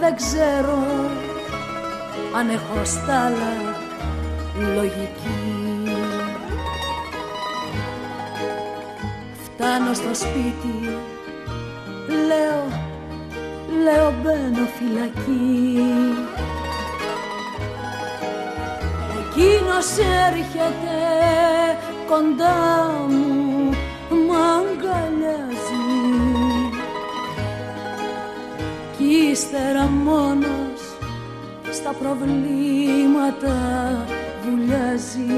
Δεν ξέρω αν έχω στάλα λογική. Φτάνω στο σπίτι, λέω, λέω μπαίνω φυλακή. Εκείνος έρχεται κοντά μου, ύστερα μόνος στα προβλήματα βουλιάζει.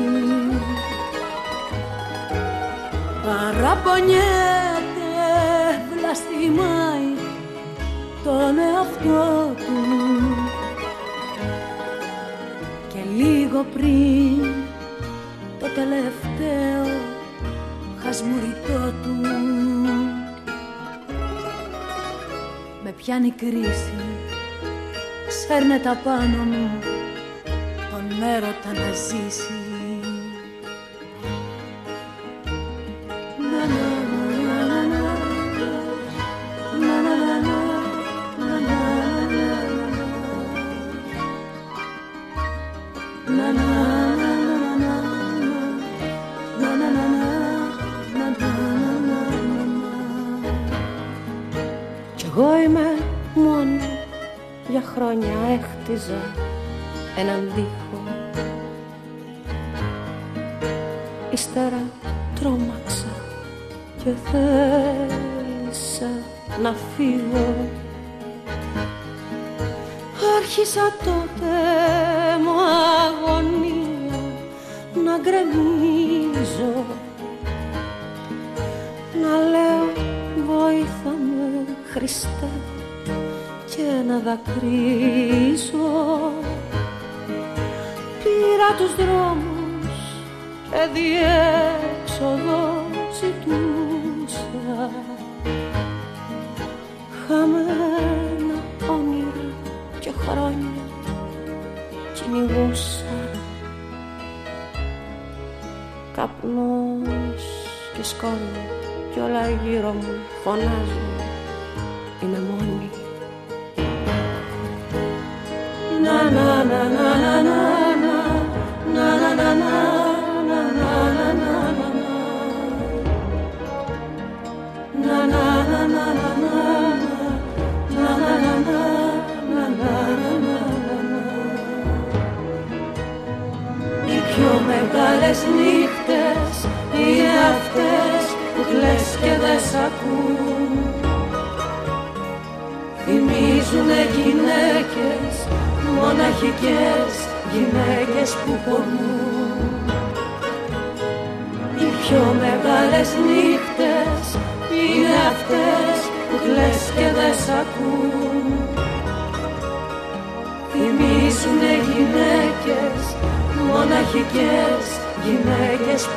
Παραπονιέται, βλαστημάει τον εαυτό του. Και λίγο πριν το τελευταίο χασμουριτό του πιάνει κρίση. Σέρνε τα πάνω μου τον έρωτα να ζήσει έχτιζα έναν τοίχο Ύστερα τρόμαξα και θέλησα να φύγω. Άρχισα τότε μου αγωνία να γκρεμίζω. Να λέω βοήθαμε Χριστέ να δακρύσω τους δρόμους και διέξοδος ζητούσα. Χαμένα όνειρα και χρόνια κυνηγούσα. Καπνός και σκόνη κι όλα γύρω μου φωνάζουν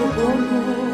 Oh.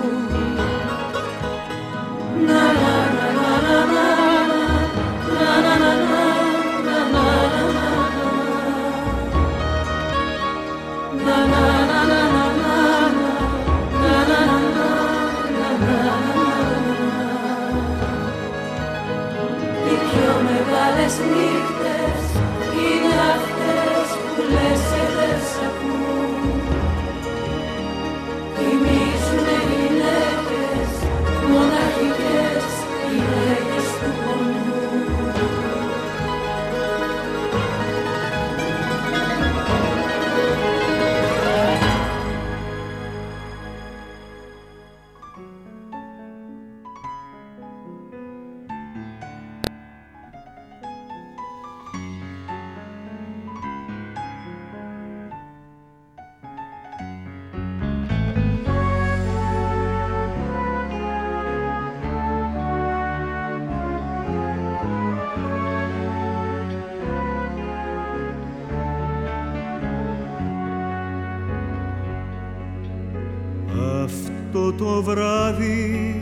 Το βράδυ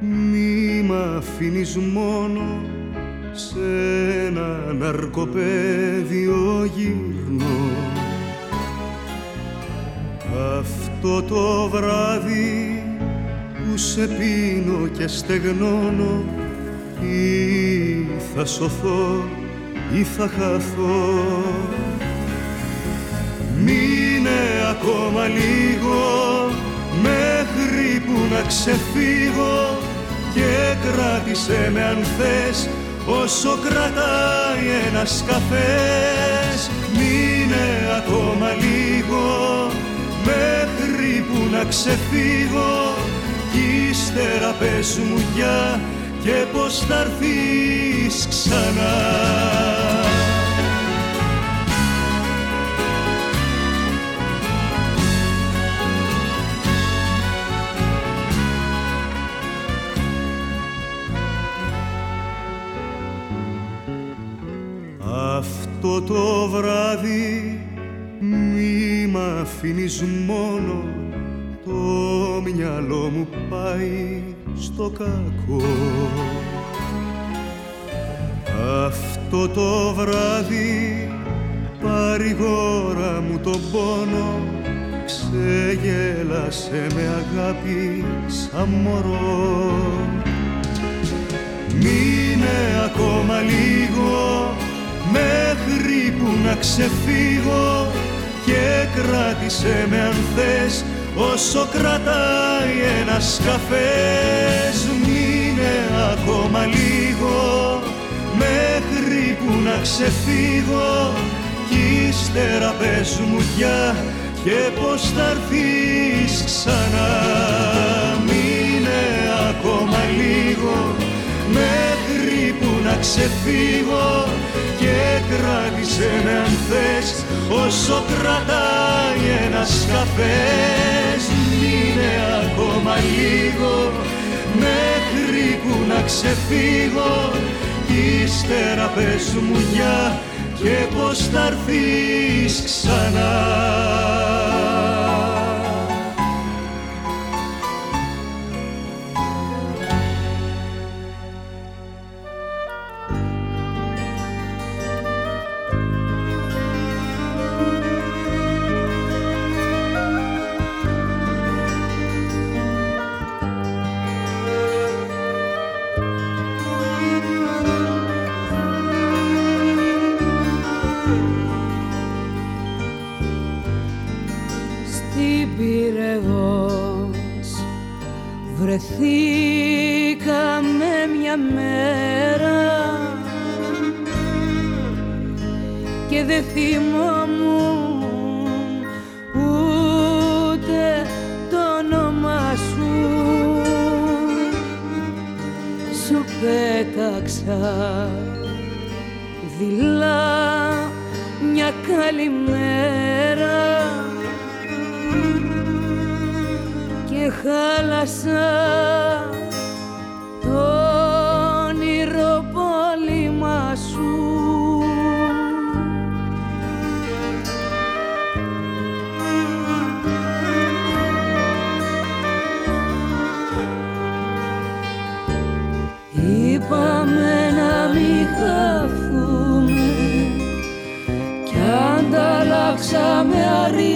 μη μ' αφήνεις μόνο σε ένα ναρκοπέδιο γυρνώ. Αυτό το βράδυ που σε πίνω και στεγνώνω ή θα σωθώ ή θα χαθώ. Μείνε ακόμα λίγο μέχρι που να ξεφύγω και κράτησε με αν θες όσο κρατάει ένας καφές. Μείνε ακόμα λίγο μέχρι που να ξεφύγω. Κι ύστερα πες μου για και πως θα έρθεις ξανά αφήνεις μόνο το μυαλό μου πάει στο κακό. Αυτό το βράδυ παρηγόρα μου τον πόνο ξεγέλασε με αγάπη σαν μωρό. Μείνε ακόμα λίγο μέχρι που να ξεφύγω και κράτησε με αν θες όσο κρατάει ένας καφές. Μείνε ακόμα λίγο μέχρι που να ξεφύγω. Κι ύστερα πες μου πια και πως θα έρθεις ξανά μέχρι που να ξεφύγω και κράτησε με αν θες όσο κρατάει ένας καφές. Μείνε ακόμα λίγο μέχρι που να ξεφύγω. Κι ύστερα πες μου για και πως θα έρθεις πυρεγός βρεθήκαμε μια μέρα και δεν θυμόμουν ούτε το όνομα σου σου πέταξα δειλά μια καλημέρα. Χάλασα. Το όνειρο πόλημα σου. Είπαμε να μην χαθούμε κι ανταλλάξαμε αριθμούς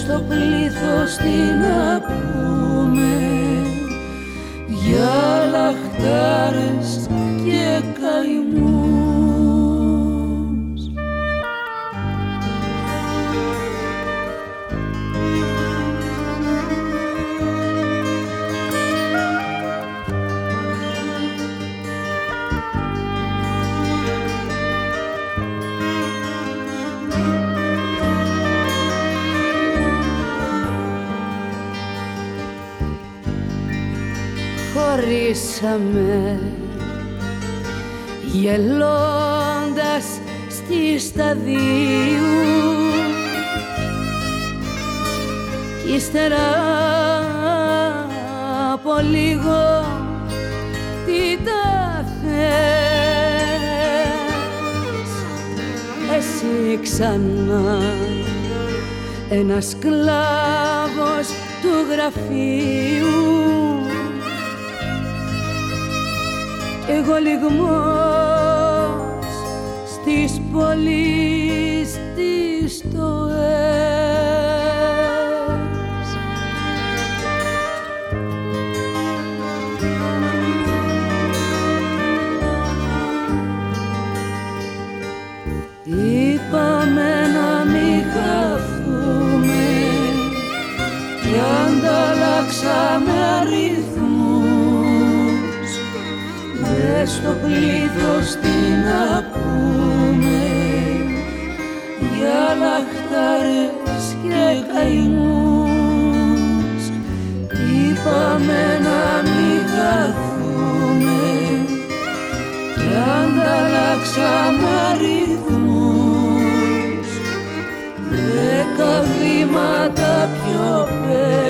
στο πλήθος τι να πούμε για λαχτάρες χωρίσαμε γελώντας στη σταδίου. Κι ύστερα από λίγο τι τα θες. Εσύ ξανά ένας κλάβος του γραφείου εγώ λιγμός στις πόλεις τις στοές. Είπαμε να μην χαθούμε κι ανταλλάξαμε στο πλήθος τι να πούμε για λαχτάρες και καημούς είπαμε να μην χαθούμε. Κι ανταλλάξαμε αριθμούς. Δέκα βήματα πιο πέρα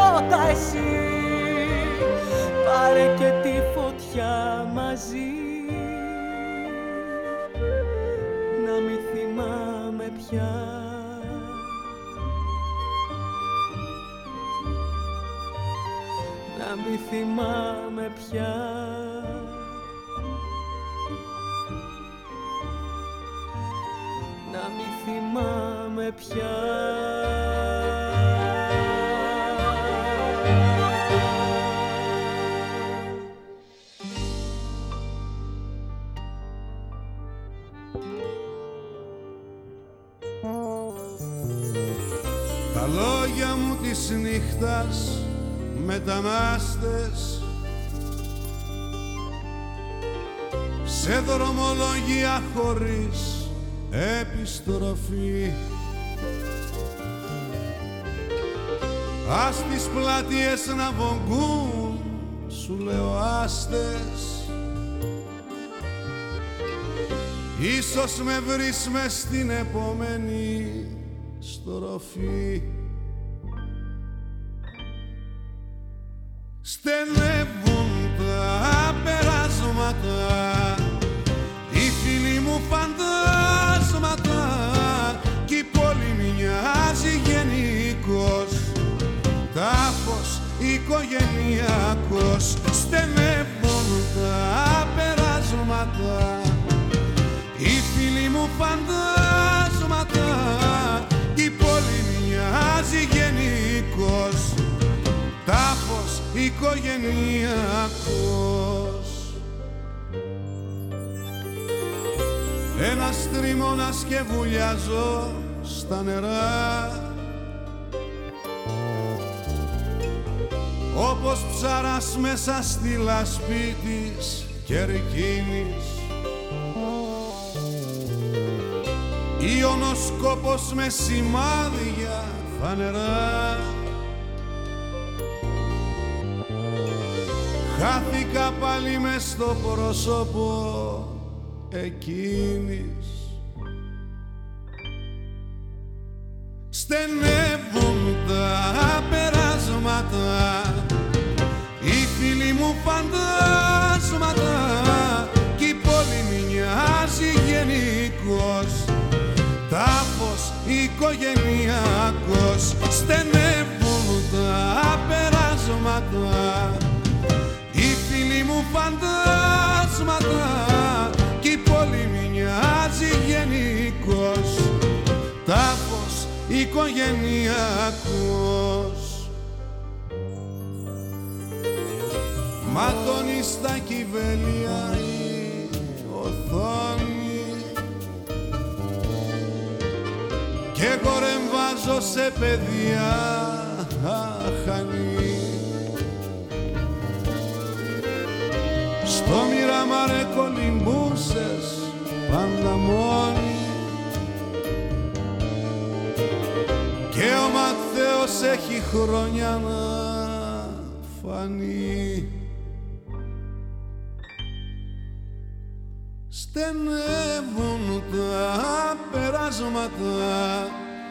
πρώτα εσύ πάρε και τη φωτιά μαζί. Να μη θυμάμαι πια. Να μη θυμάμαι πια. Να μη θυμάμαι πια. νύχτας μετανάστες. Σε δρομολογία χωρίς επιστροφή. Ας τις πλατείες να βογκούν σου λέω άστες. Ίσως με βρεις μες στην επόμενη στροφή. Κερκίνης ή ονοσκόπος με σημάδια φανερά Χάθηκα πάλι μες στο πρόσωπο εκείνης. παιδιά Στο μοίραμα ρε κολυμπούσες πάντα μόνη. Και ο Μαθαίος έχει χρόνια να φανεί. Στενεύουν τα περάσματα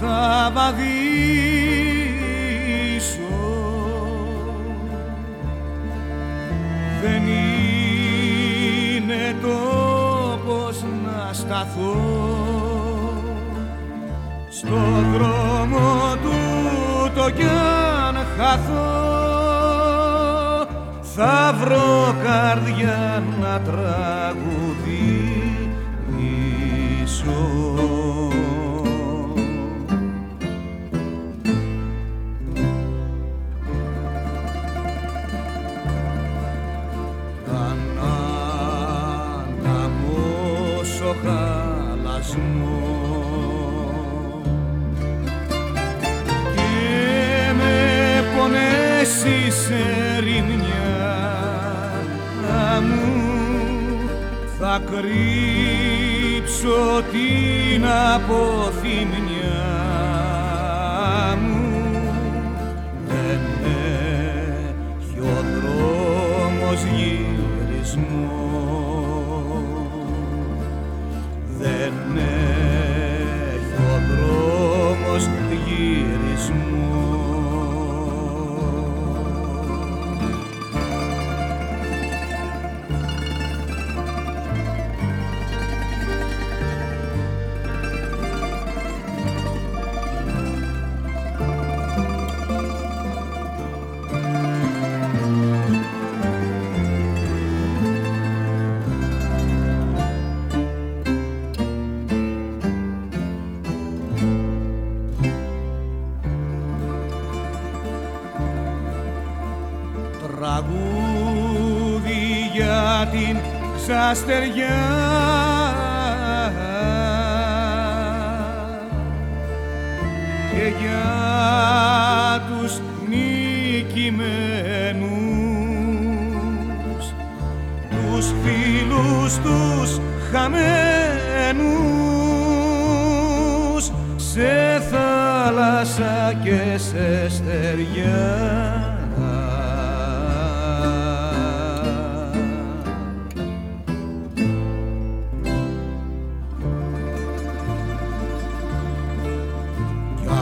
θα βαδίσω. Δεν είναι τόπος να σταθώ Στον δρόμο του το κι αν χαθώ. Θα βρω καρδιά να τραβήσω να κρύψω την αποθυμή αστεριά και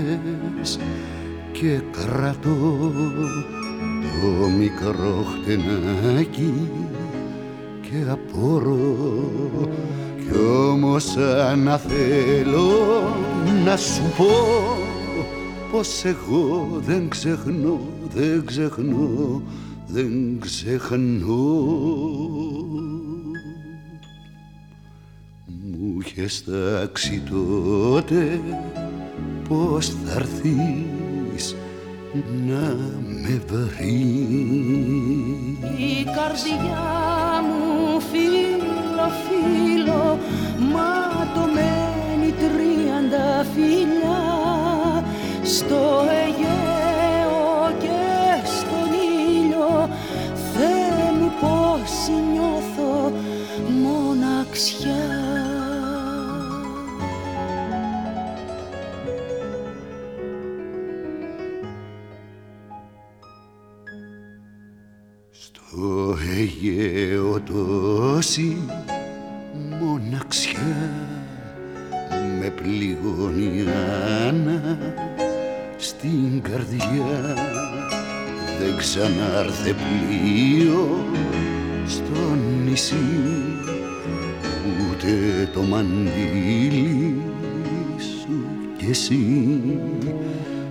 Ήρθες και κρατώ το μικρό χτενάκι και απορώ. Κι όμως αν θέλω να σου πω πως εγώ δεν ξεχνώ, δεν ξεχνώ, δεν ξεχνώ. Μου είχες τάξει τότε πως θα έρθεις να με βρεις. Η καρδιά μου φίλο φίλο ματωμένη τρίαντα φιλιά στο Αιγαίο Στο Αιγαίο τόση μοναξιά με πληγώνει Άννα στην καρδιά. Δεν ξανάρθε πλοίο στο νησί ούτε το μαντήλι σου κι εσύ.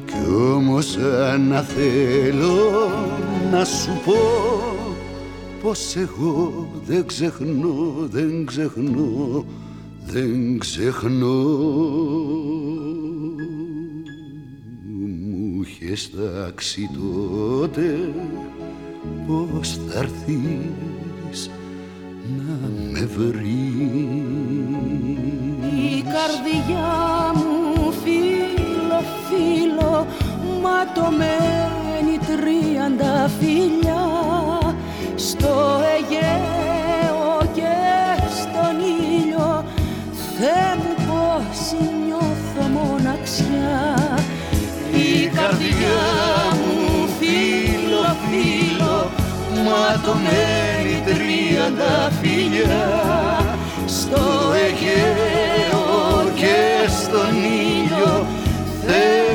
Κι όμως αν θέλω να σου πω πως εγώ δεν ξεχνώ, δεν ξεχνώ, δεν ξεχνώ. Είχες τάξει τότε πως θα έρθεις να με βρεις. Η καρδιά μου φίλο φίλο ματωμένη τρίαντα φιλιά στο Αιγαίο και στον ήλιο. Θεέ μου πως νιώθω μοναξιά. Η καρδιά μου φίλο φίλο ματωμένη τρίαντα φιλιά στο Αιγαίο και στον ήλιο Θεέ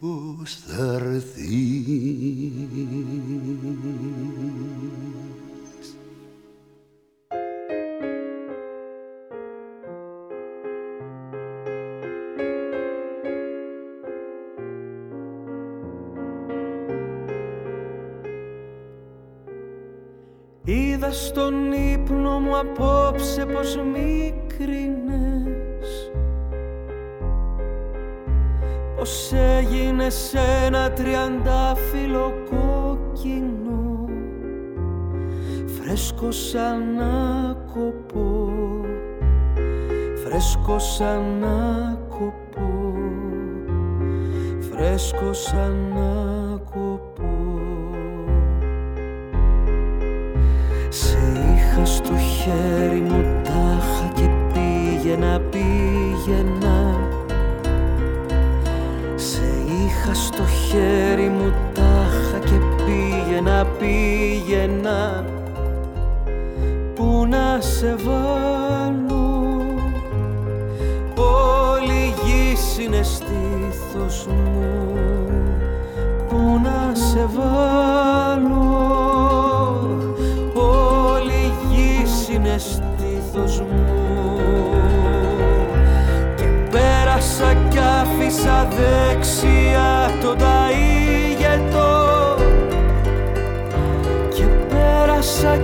πως θα έρθεις; Είδα στον ύπνο μου απόψε πως κρίνες Πως έγινε σε ένα τριαντάφυλλο κόκκινο Φρέσκο σαν να κοπώ Φρέσκο σαν να κοπώ Φρέσκο σαν να στο χέρι μου τάχα και πήγαινα, πήγαινα Στο χέρι μου τάχα και πήγαινα, πήγαινα. Πού να σε βάλω; Όλη γη είναι μου. Πού να σε βάλω; Όλη γη μου. Και πέρασα κι άφησα δεξιά κοντά ηγετό και πέρασα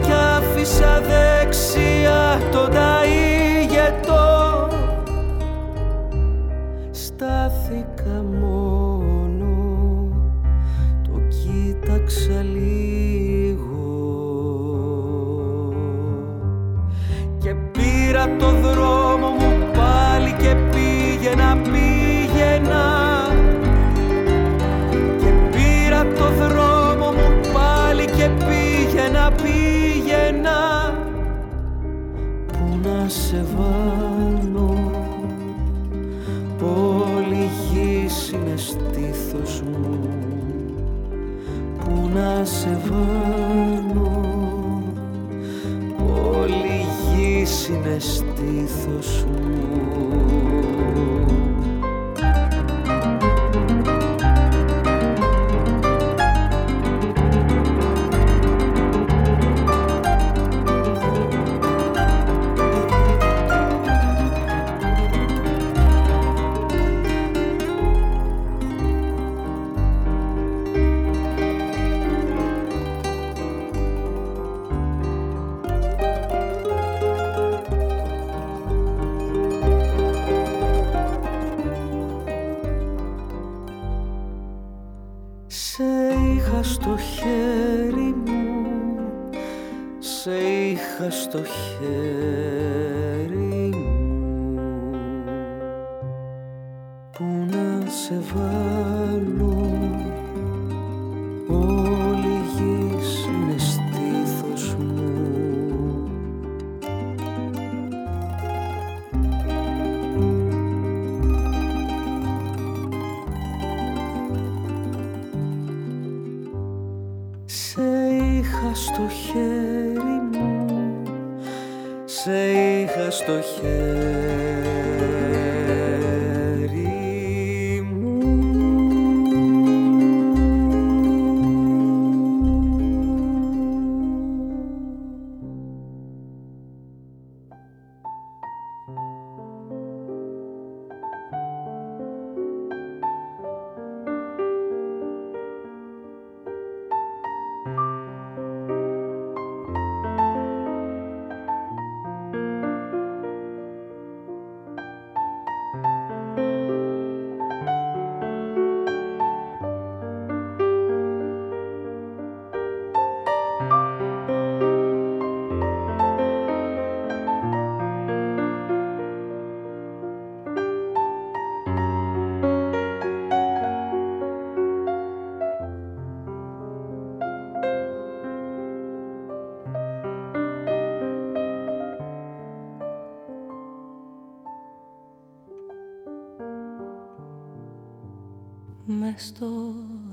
μες στο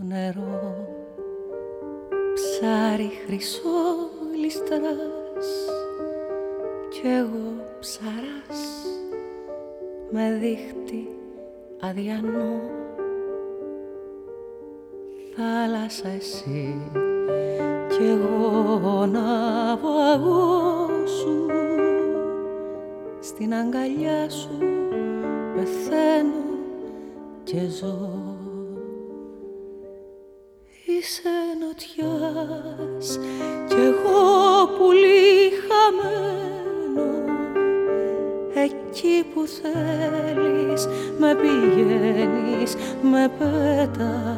νερό ψάρι χρυσό και κι εγώ ψαράς με δίχτυ αδιανό. Θάλασσα εσύ κι εγώ να σου στην αγκαλιά σου πεθαίνω και ζω της ενωτιάς κι εγώ πουλί χαμένο εκεί που θέλεις με πηγαίνεις, με πέτα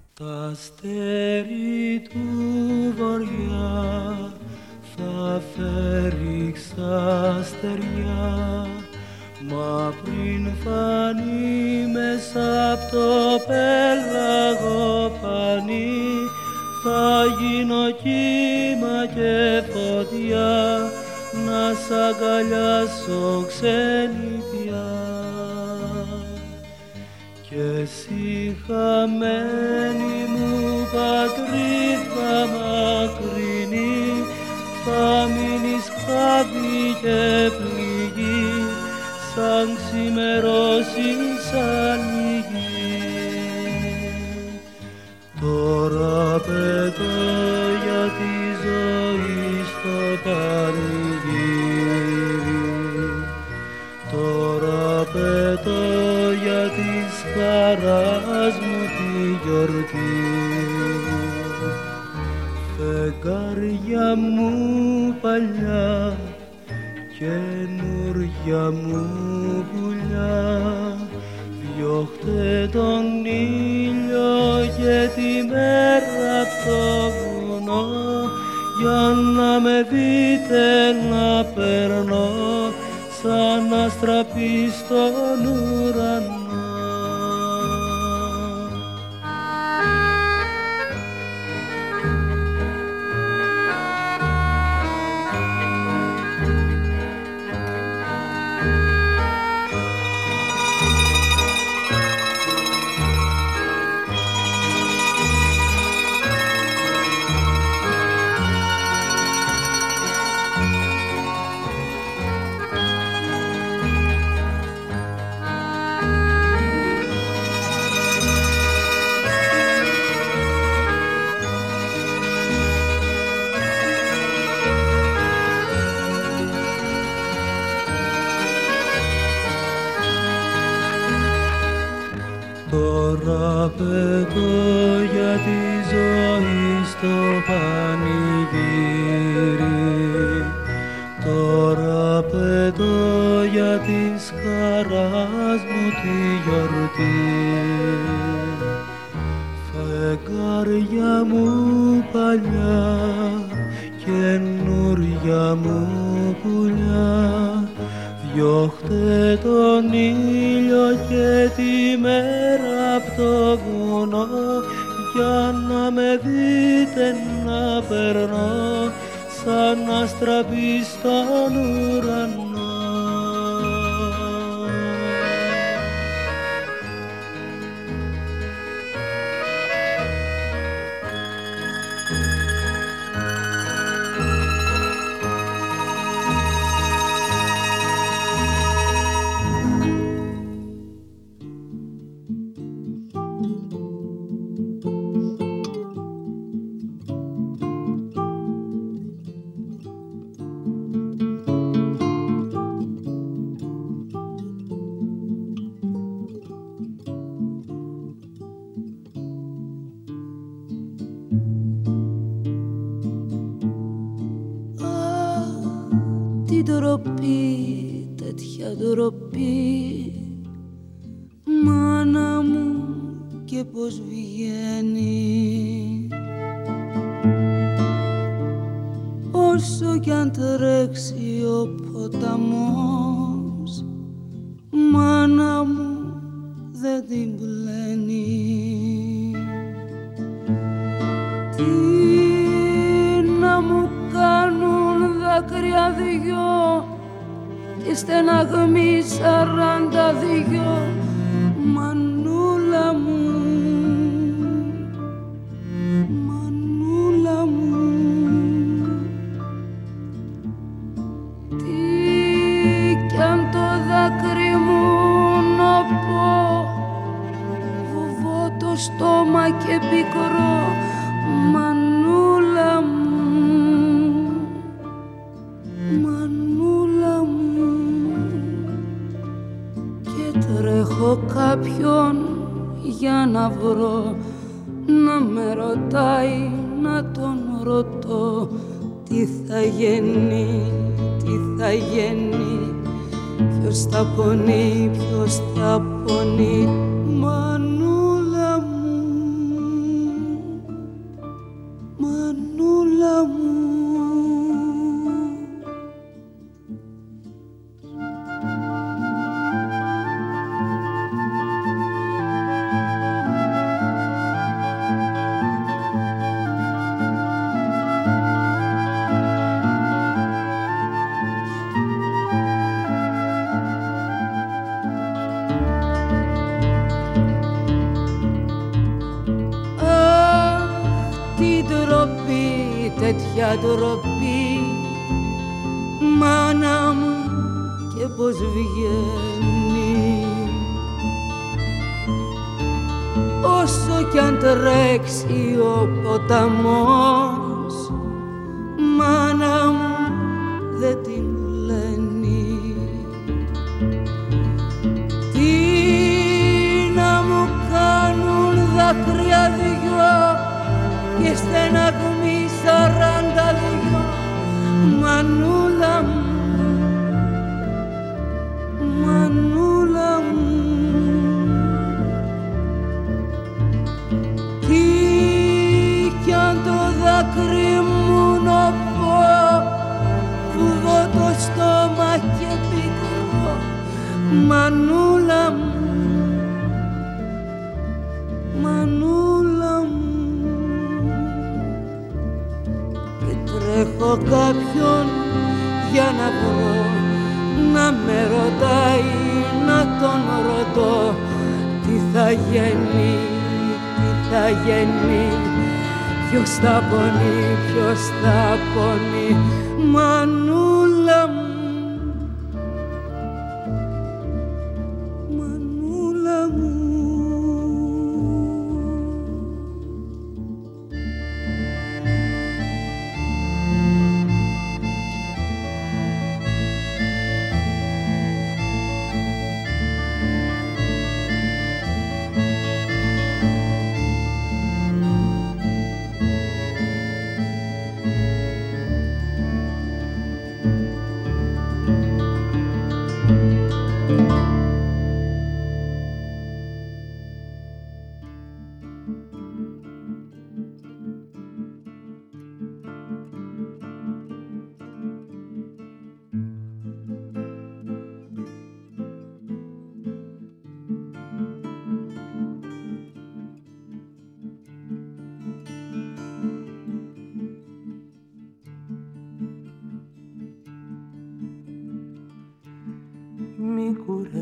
Τα πετώ για τη ζωή στο πανηγύρι Τώρα πετώ για της χαράς μου τη γιορτή. Φεγγάρια μου παλιά καινούρια μου πουλιά. Διώχτε τον ήλιο και τη μέρα απ' το βουνό για να με δείτε να περνώ σαν άστρα στον ουρανό.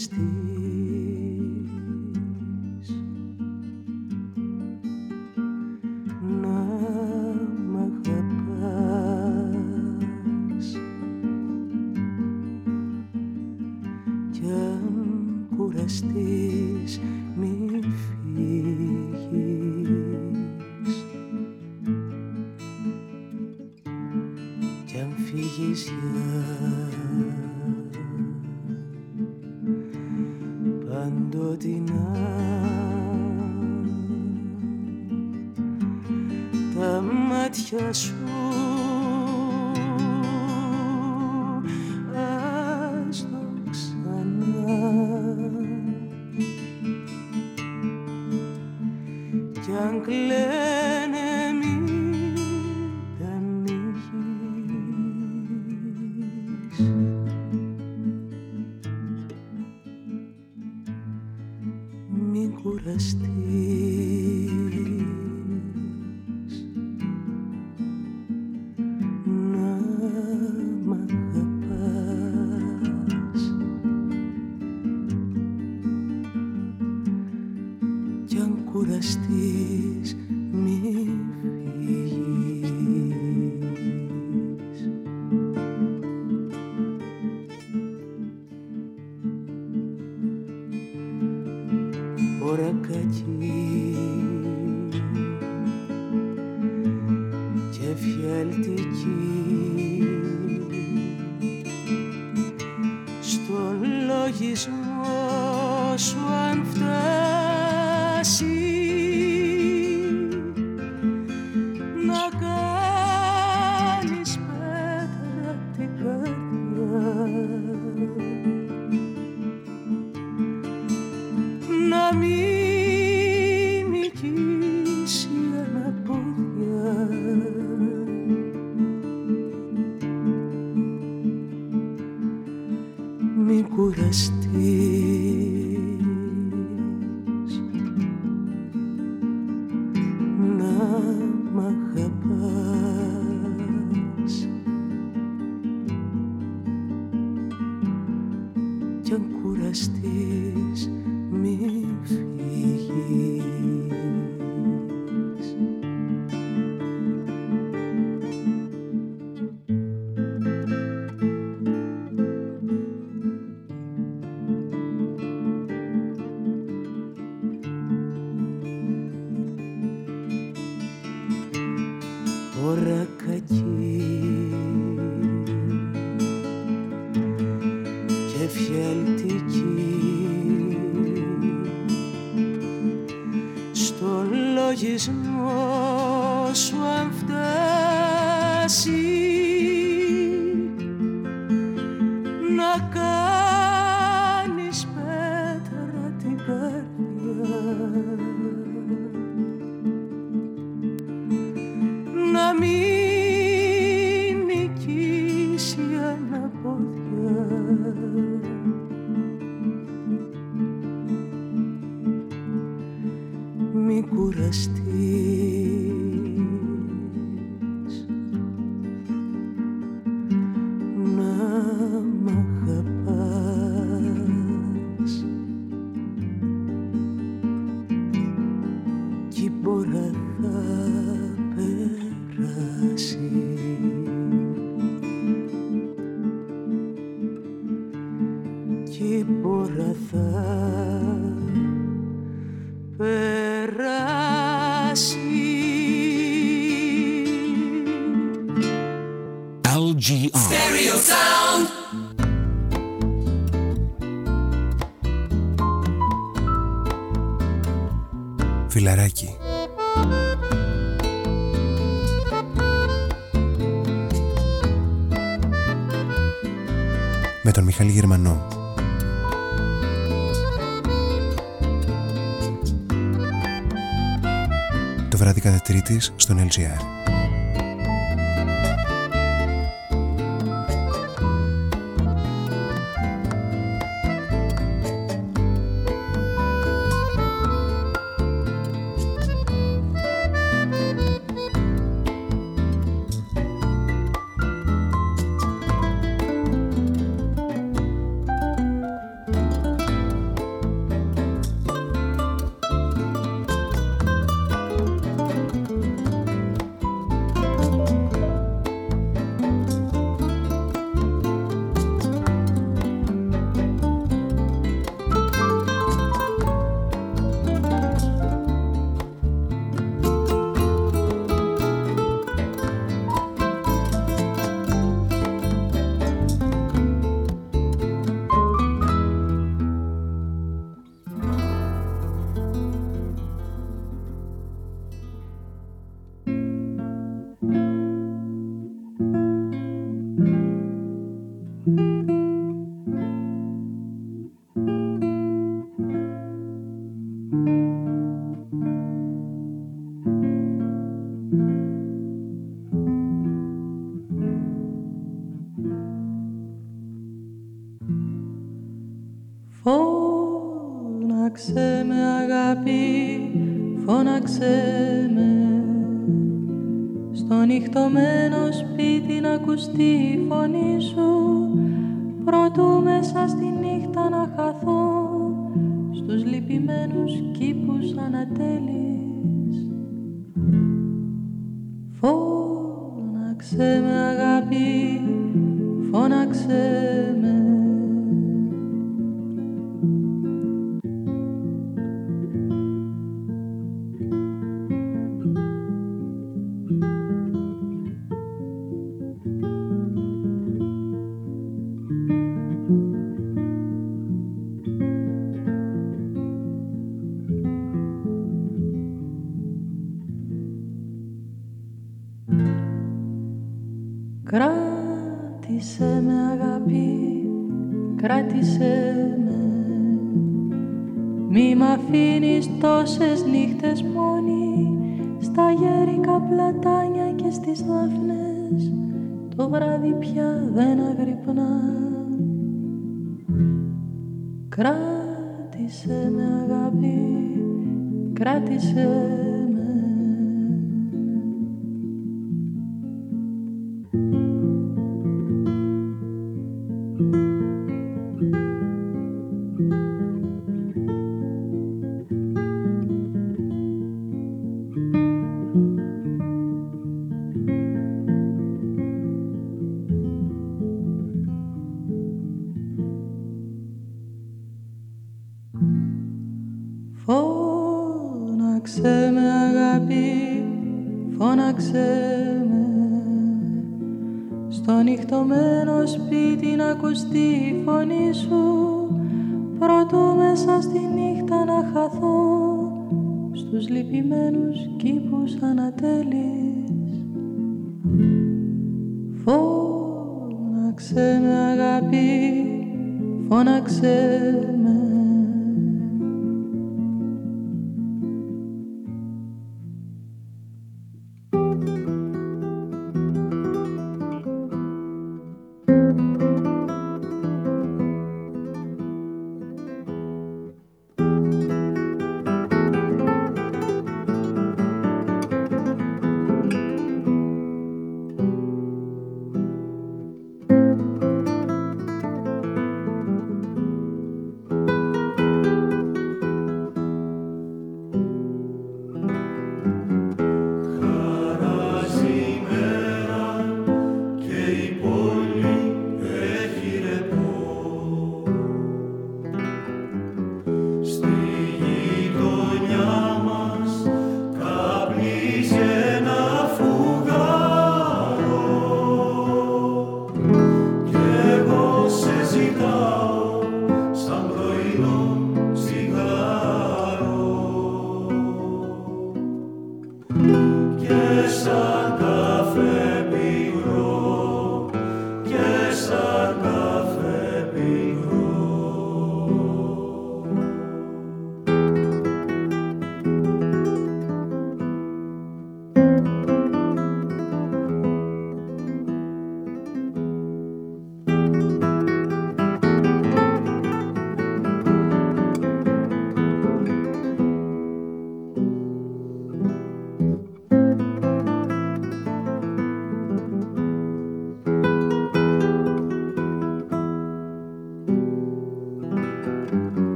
still. Στον Frontier. ακουστεί τόσες νύχτες μόνοι στα γέρικα πλατάνια και στις δάφνες το βράδυ πια δεν αγρυπνά. Κράτησε με αγάπη, κράτησε εσύ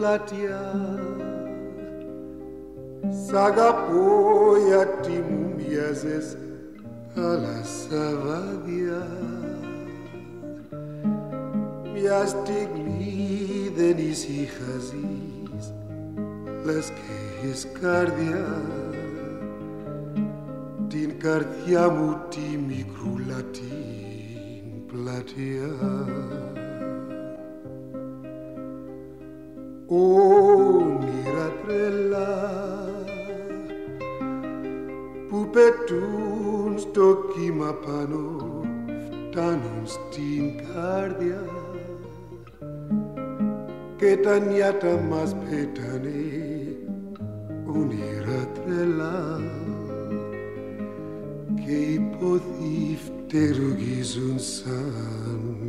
Πλατιά Σ' αγαπώ γιατί μου μοιάζες άλλα σαβάδια Μια στιγμή δεν ησυχάζεις Λες και έχεις καρδιά Την καρδιά μου τη μικρούλα την πλατιά όνειρα τρελά που πετούν στο κύμα πάνω φτάνουν στην κάρδια και τα νιάτα μας πέτανε όνειρα τρελά. Και οι πόθοι φτερουγίζουν σαν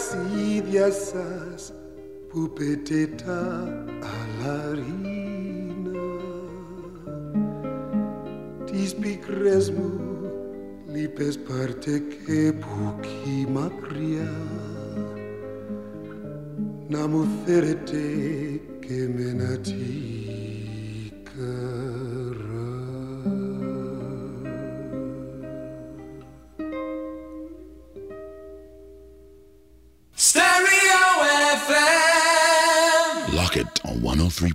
στα ταξίδια σας που πέτε τα αλαρίνα τις πικρές μου λείπες πάρτε και πουκί 103.3.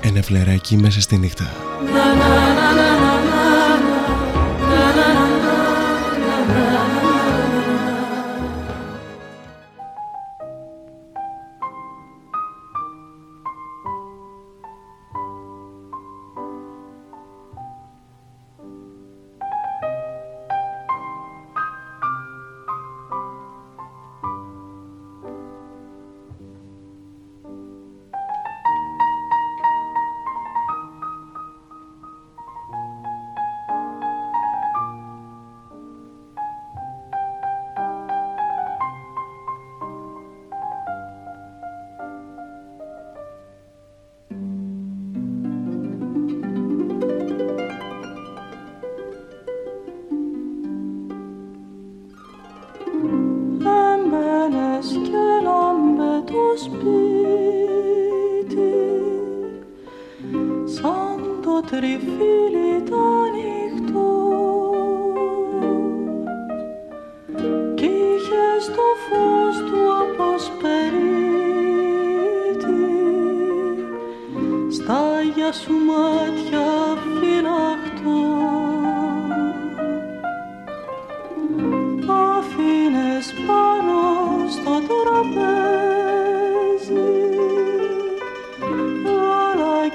Ένα φλεράκι μέσα στη νύχτα.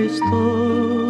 estou.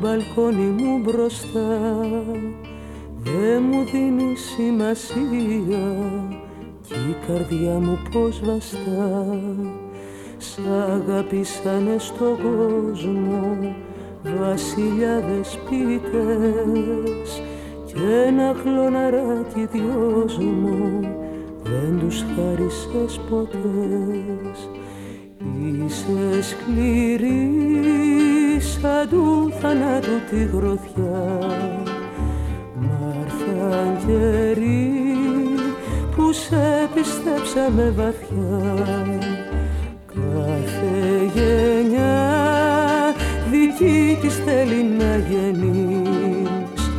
Μπαλκόνι μου μπροστά. Δε μου δίνει σημασία κι η καρδιά μου πως βαστά. Σ' αγάπησανε στον κόσμο βασιλιάδες πίτες κι ένα χλωναράκι δυος μου δεν τους χάρισες ποτέ θανάτου τη γροθιά. Μάρθαν καιροί που σε πιστέψαμε βαθιά. Κάθε γενιά δική της θέλει να γεννείς.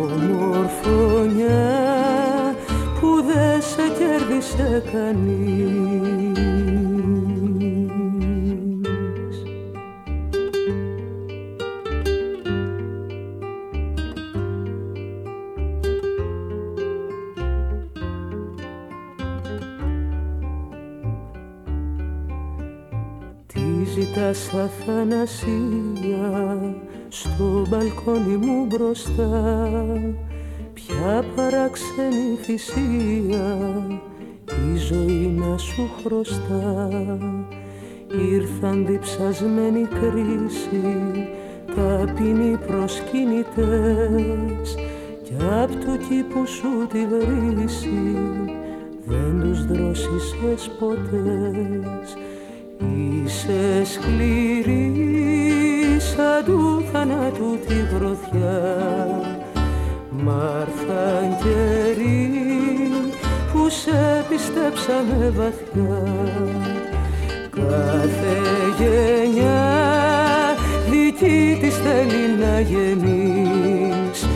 Ομορφωνιά που δεν σε κέρδισε κανείς αθανασία στο μπαλκόνι μου μπροστά. Ποια παράξενη θυσία η ζωή να σου χρωστά. Ήρθαν διψασμένη κρίση ταπεινοί προσκυνητές. Κι απ' του κήπου σου τη βρύση δεν τους δρόσισες ποτές Είσαι σκληρή σαν του θανάτου τη γροθιά. Μάρθαν καιροί που σε πιστέψαμε βαθιά. Κάθε γενιά δική της θέλει να γεννείς.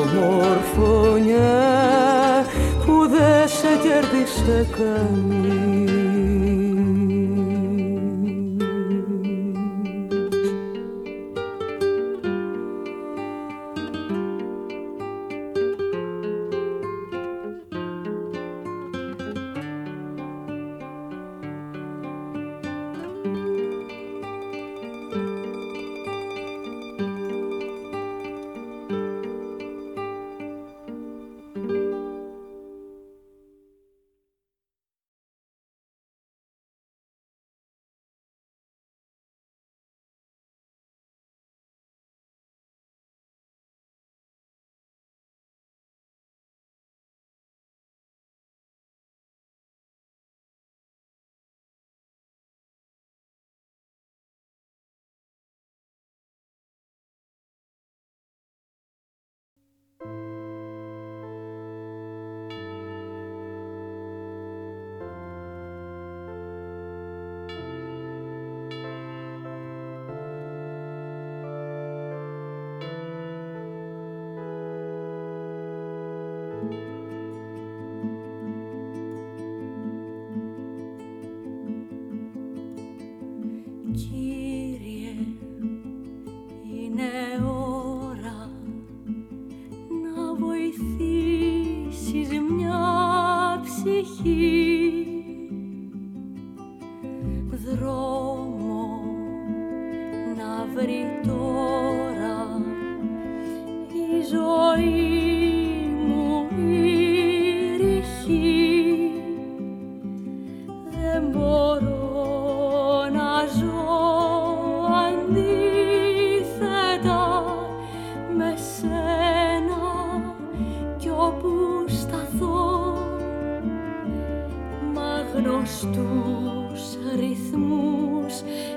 Ομορφωνιά που δεν σε κέρδισε κανείς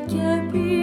que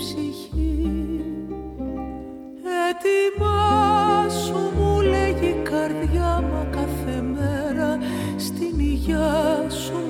ψυχή. Ετοιμάσου μου λέει η καρδιά μα κάθε μέρα Στην υγειά σου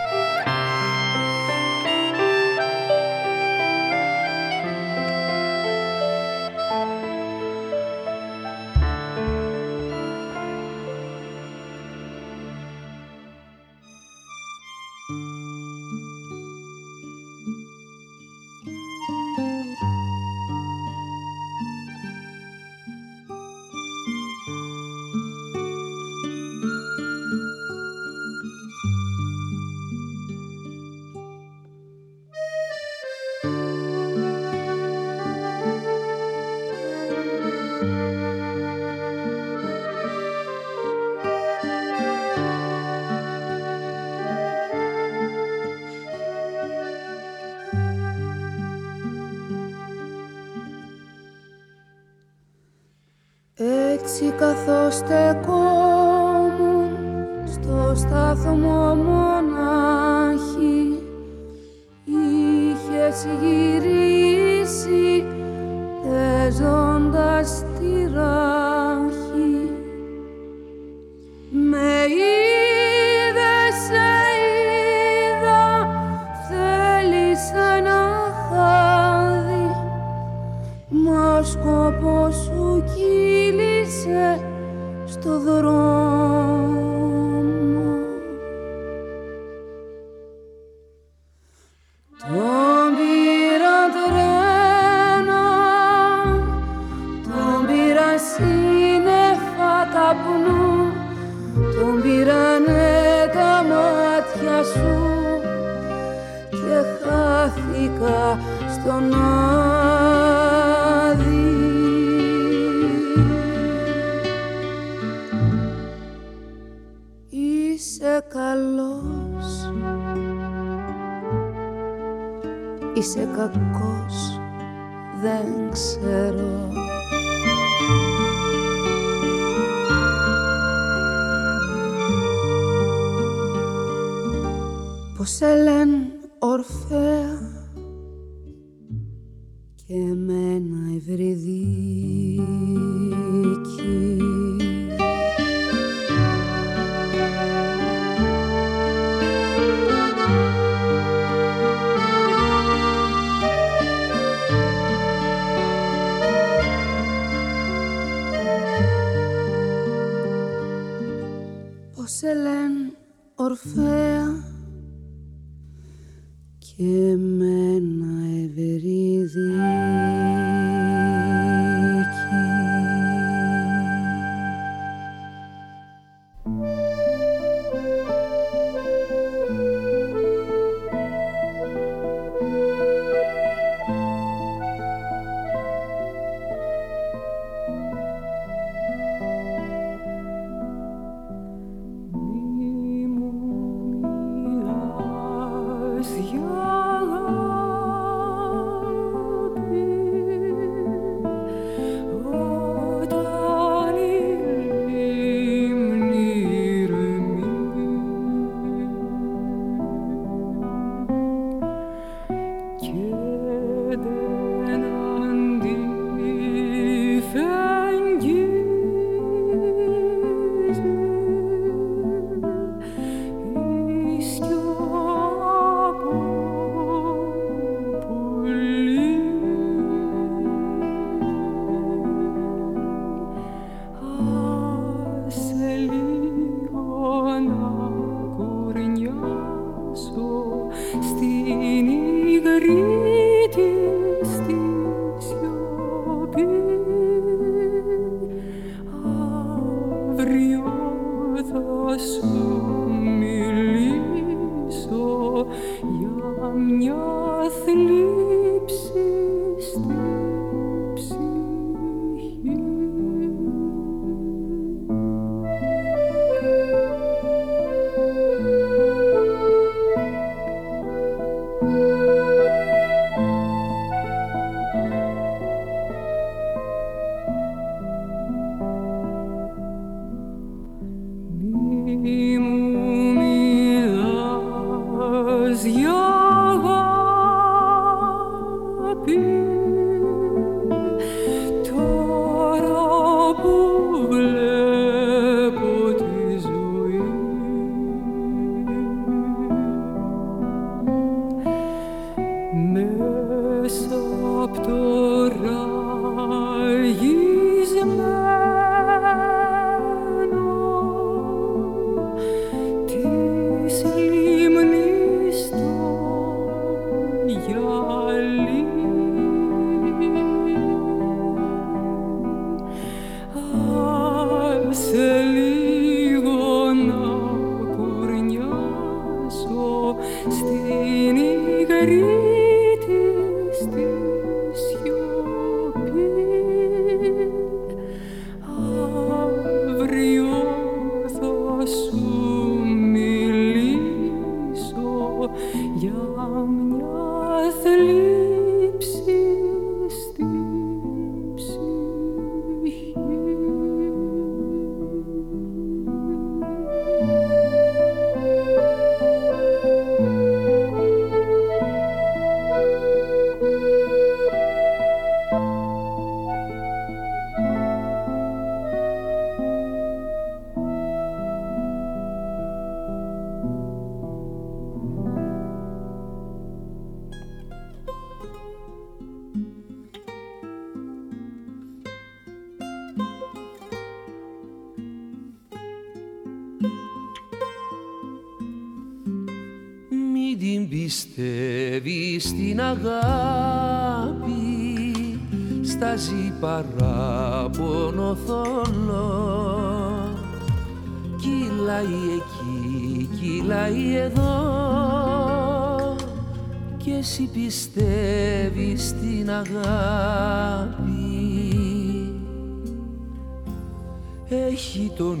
Έχει τον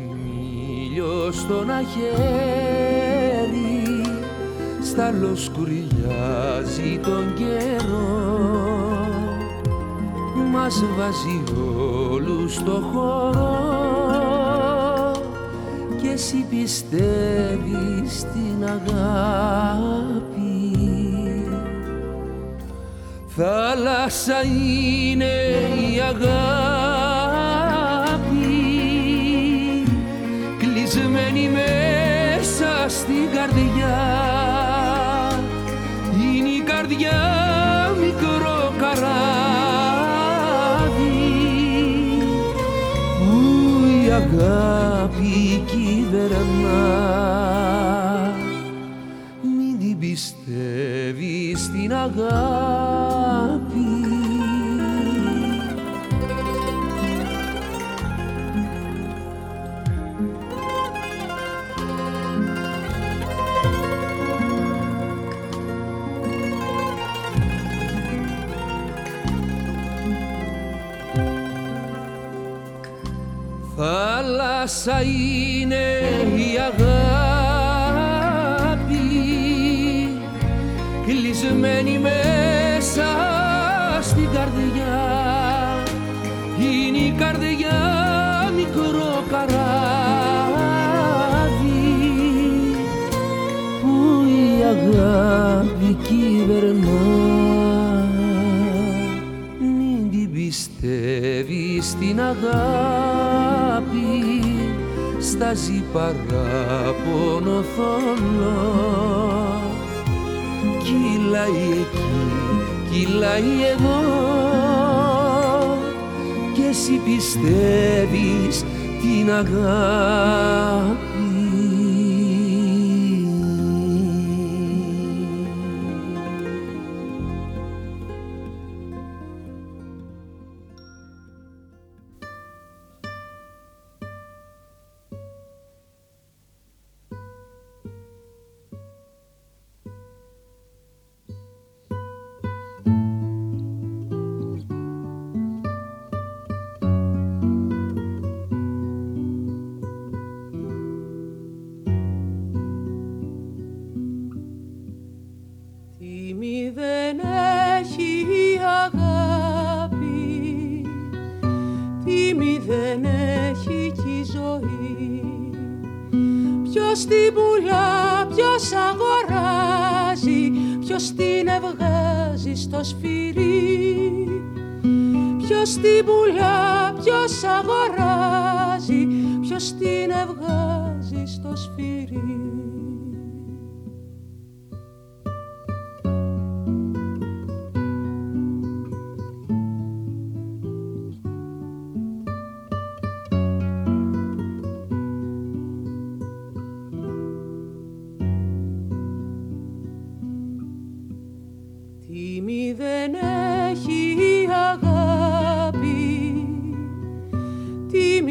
ήλιο στον αχέρι στάλος σκουριάζει τον καιρό. Μας βάζει όλους στο χώρο και εσύ πιστεύεις στην αγάπη. Θάλασσα είναι η αγάπη στην καρδιά. Είναι η καρδιά μικρό καράβι. Που η αγάπη κυβερνά. Μην την πιστεύεις στην αγάπη η αγάπη κυβερνά μην την πιστεύεις στην αγάπη στάζει παράπονο θολό κυλάει εκεί, κυλάει εδώ. Και εσύ πιστεύεις την αγάπη Χριστός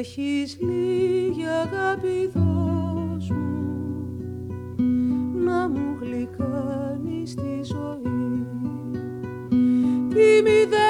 έχεις λίγη αγάπη δώσ' μου να μου γλυκάνεις τη ζωή. Τι μηδέν